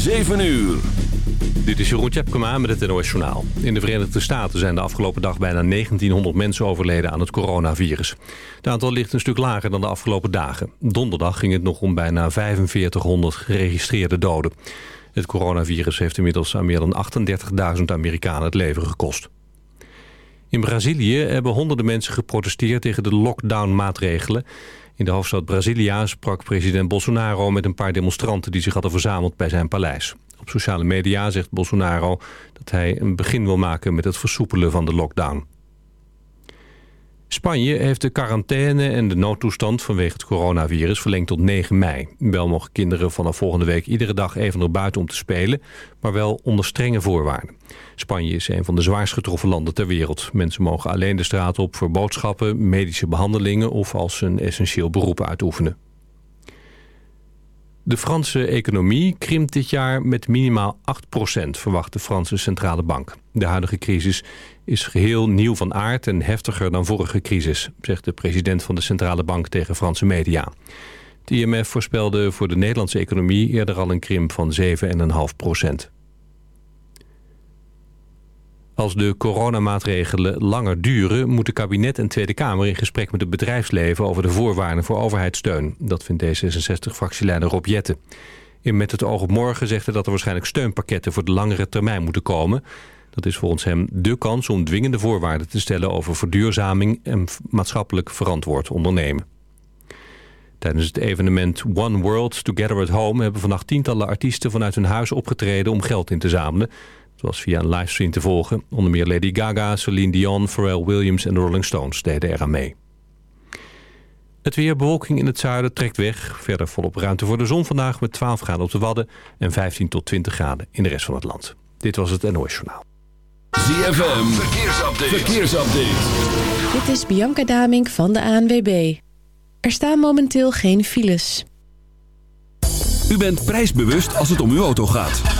7 uur. Dit is Jeroen Tjepkema met het NOS Journaal. In de Verenigde Staten zijn de afgelopen dag bijna 1900 mensen overleden aan het coronavirus. Het aantal ligt een stuk lager dan de afgelopen dagen. Donderdag ging het nog om bijna 4500 geregistreerde doden. Het coronavirus heeft inmiddels aan meer dan 38.000 Amerikanen het leven gekost. In Brazilië hebben honderden mensen geprotesteerd tegen de lockdown-maatregelen. In de hoofdstad Brasilia sprak president Bolsonaro met een paar demonstranten... die zich hadden verzameld bij zijn paleis. Op sociale media zegt Bolsonaro dat hij een begin wil maken met het versoepelen van de lockdown. Spanje heeft de quarantaine en de noodtoestand vanwege het coronavirus verlengd tot 9 mei. Wel mogen kinderen vanaf volgende week iedere dag even naar buiten om te spelen, maar wel onder strenge voorwaarden. Spanje is een van de zwaarst getroffen landen ter wereld. Mensen mogen alleen de straat op voor boodschappen, medische behandelingen of als ze een essentieel beroep uitoefenen. De Franse economie krimpt dit jaar met minimaal 8%, verwacht de Franse Centrale Bank. De huidige crisis is geheel nieuw van aard en heftiger dan vorige crisis, zegt de president van de Centrale Bank tegen Franse media. Het IMF voorspelde voor de Nederlandse economie eerder al een krimp van 7,5%. Als de coronamaatregelen langer duren... moeten kabinet en Tweede Kamer in gesprek met het bedrijfsleven... over de voorwaarden voor overheidssteun. Dat vindt D66-fractieleider Rob Jetten. In Met het oog op morgen zegt hij dat er waarschijnlijk steunpakketten... voor de langere termijn moeten komen. Dat is volgens hem dé kans om dwingende voorwaarden te stellen... over verduurzaming en maatschappelijk verantwoord ondernemen. Tijdens het evenement One World Together at Home... hebben vannacht tientallen artiesten vanuit hun huis opgetreden... om geld in te zamelen... Het was via een livestream te volgen. Onder meer Lady Gaga, Celine Dion, Pharrell Williams en de Rolling Stones deden eraan mee. Het weer, bewolking in het zuiden, trekt weg. Verder volop ruimte voor de zon vandaag met 12 graden op de Wadden... en 15 tot 20 graden in de rest van het land. Dit was het NOS Journaal. ZFM, verkeersupdate. verkeersupdate. Dit is Bianca Damink van de ANWB. Er staan momenteel geen files. U bent prijsbewust als het om uw auto gaat.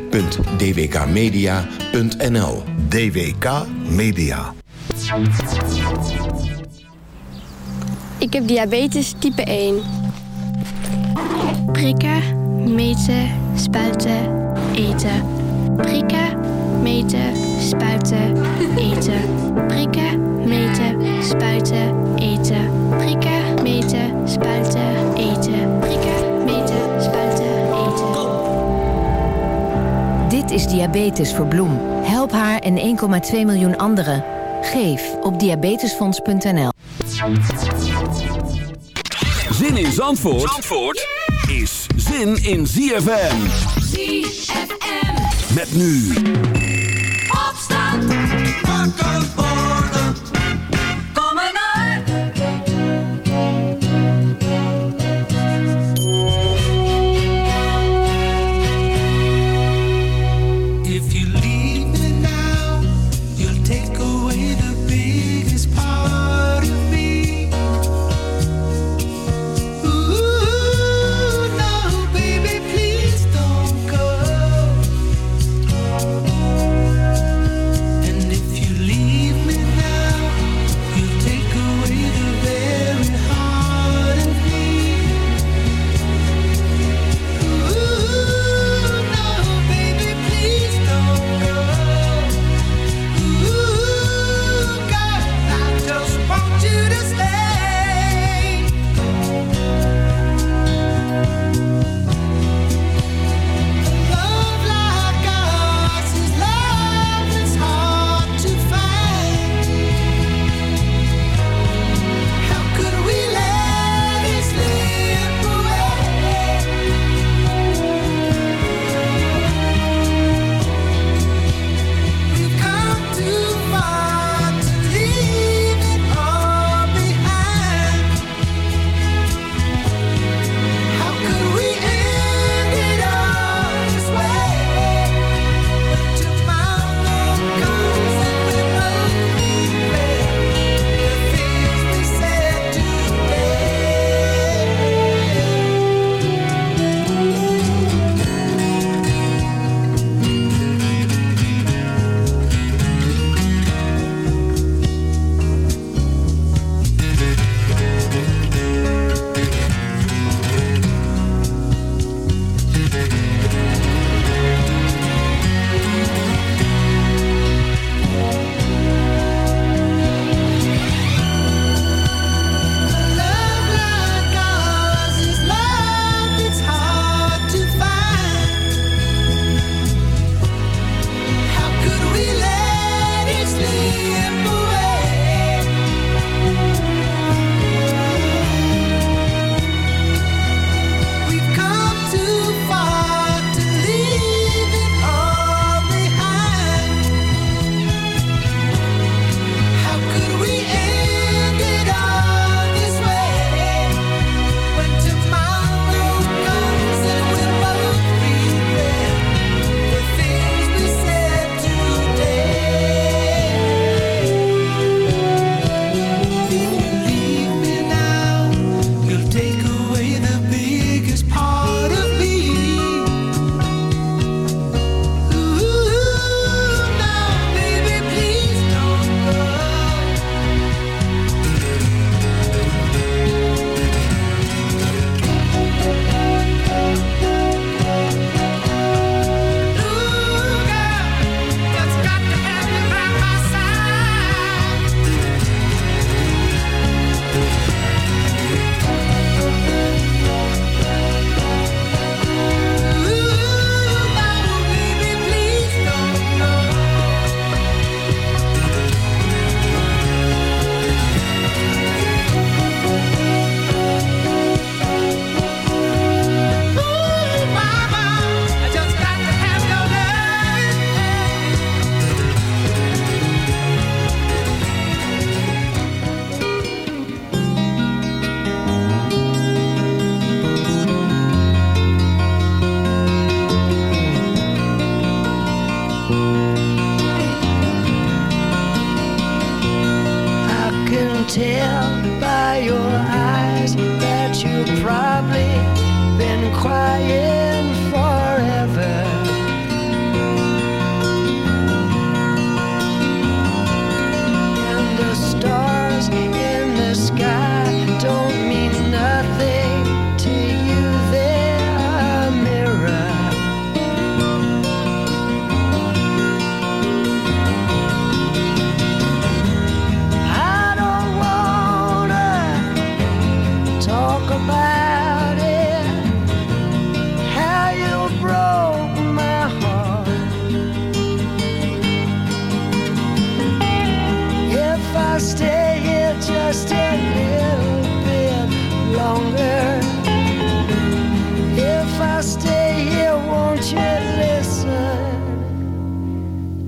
www.dwkmedia.nl DWK Media. Ik heb diabetes type 1. Prikken, meten, spuiten, eten. Prikken, meten, spuiten, eten. Prikken, meten, spuiten, eten. Prikken, meten, spuiten, Dit is Diabetes voor Bloem. Help haar en 1,2 miljoen anderen. Geef op diabetesfonds.nl. Zin in Zandvoort, Zandvoort is zin in ZFM. ZFM. Met nu Opstand. Wakker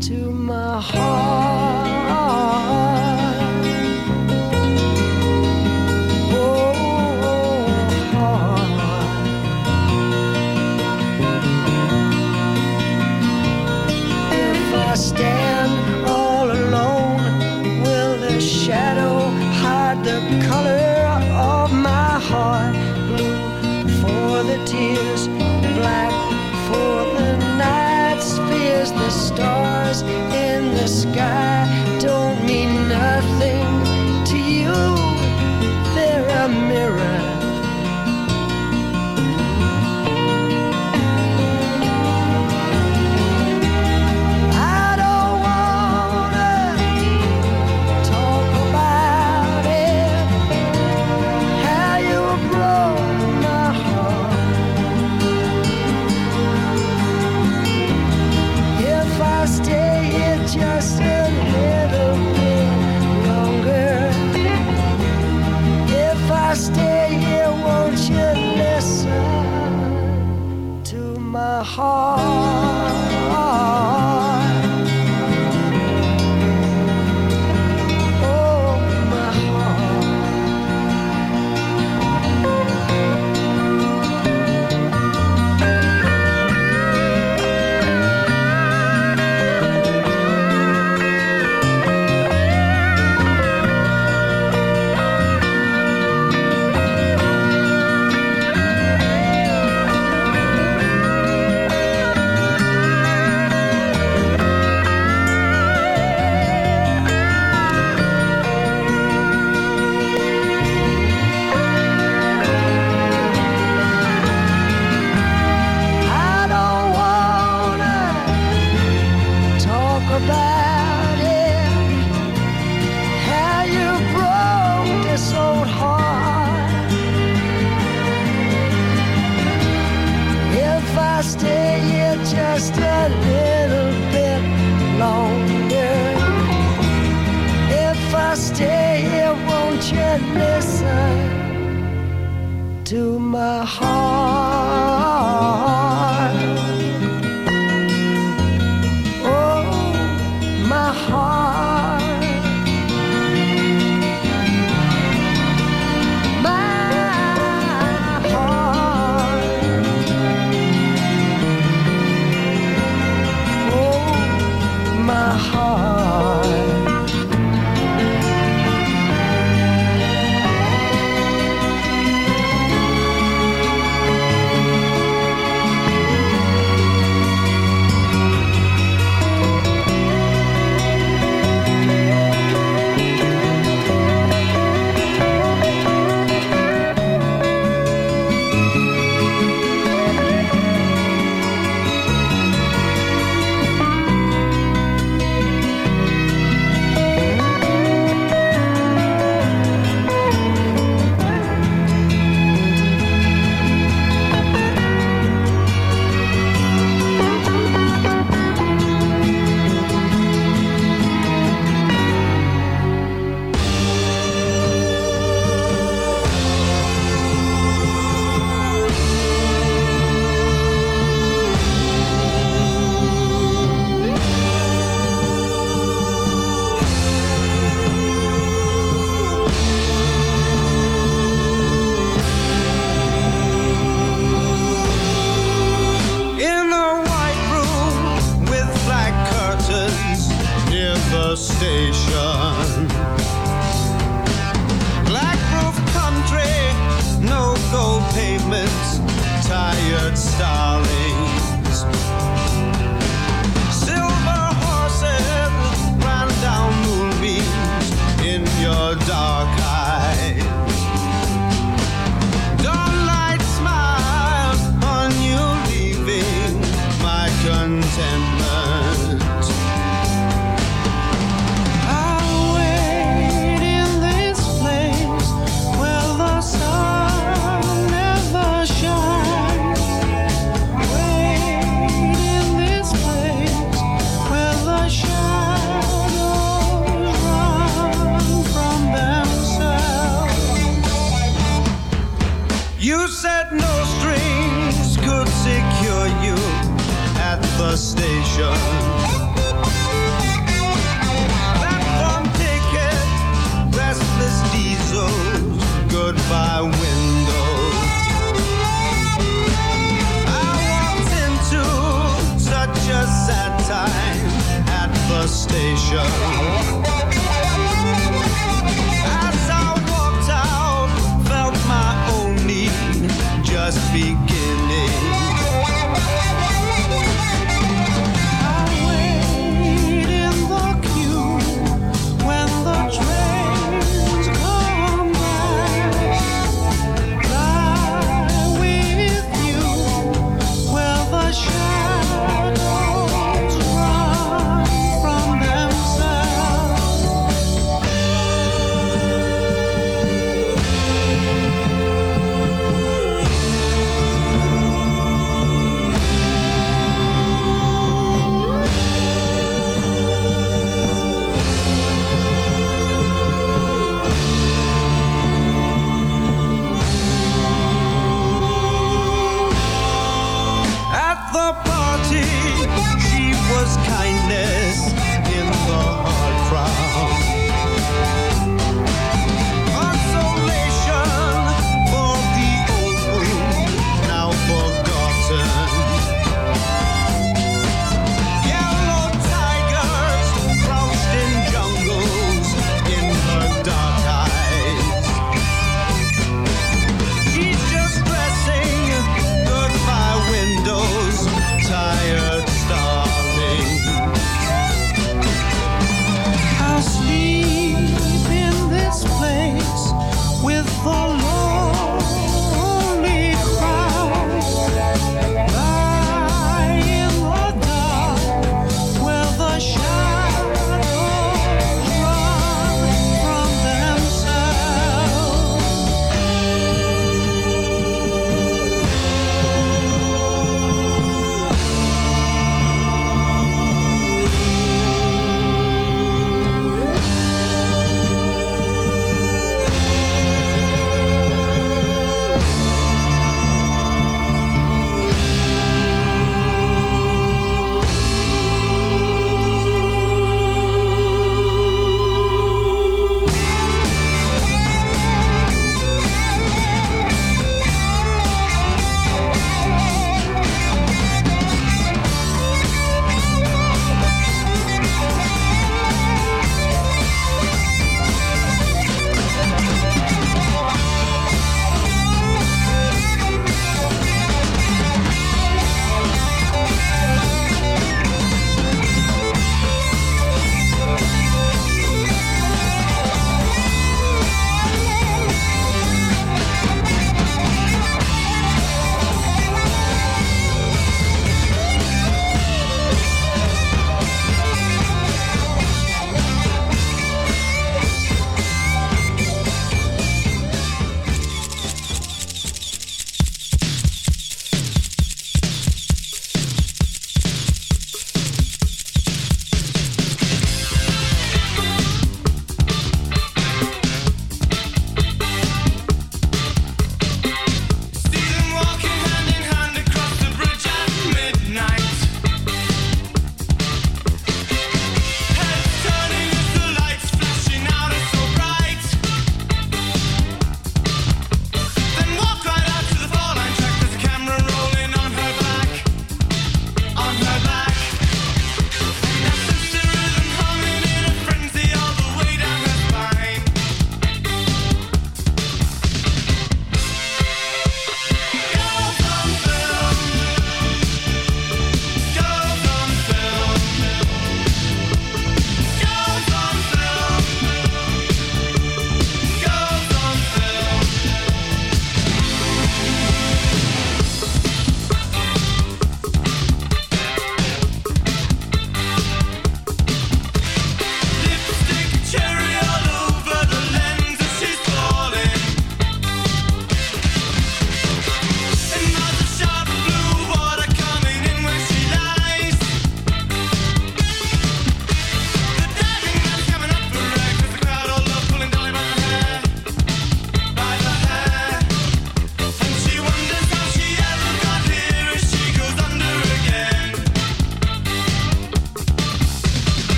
to my heart?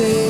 say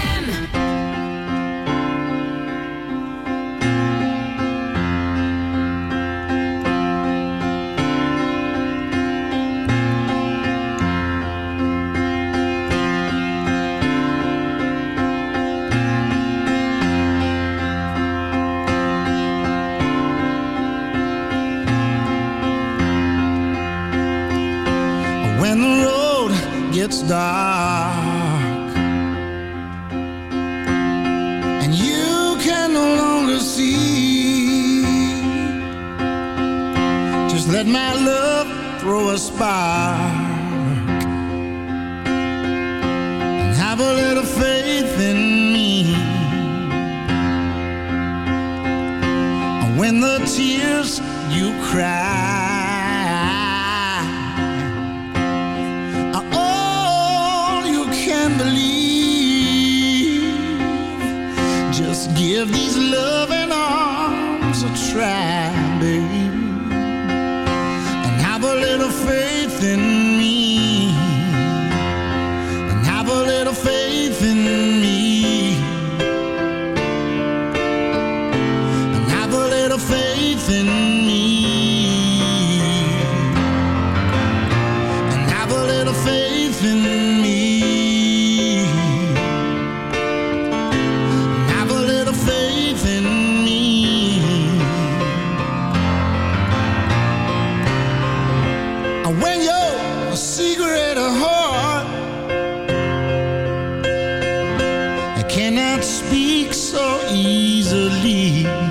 easily.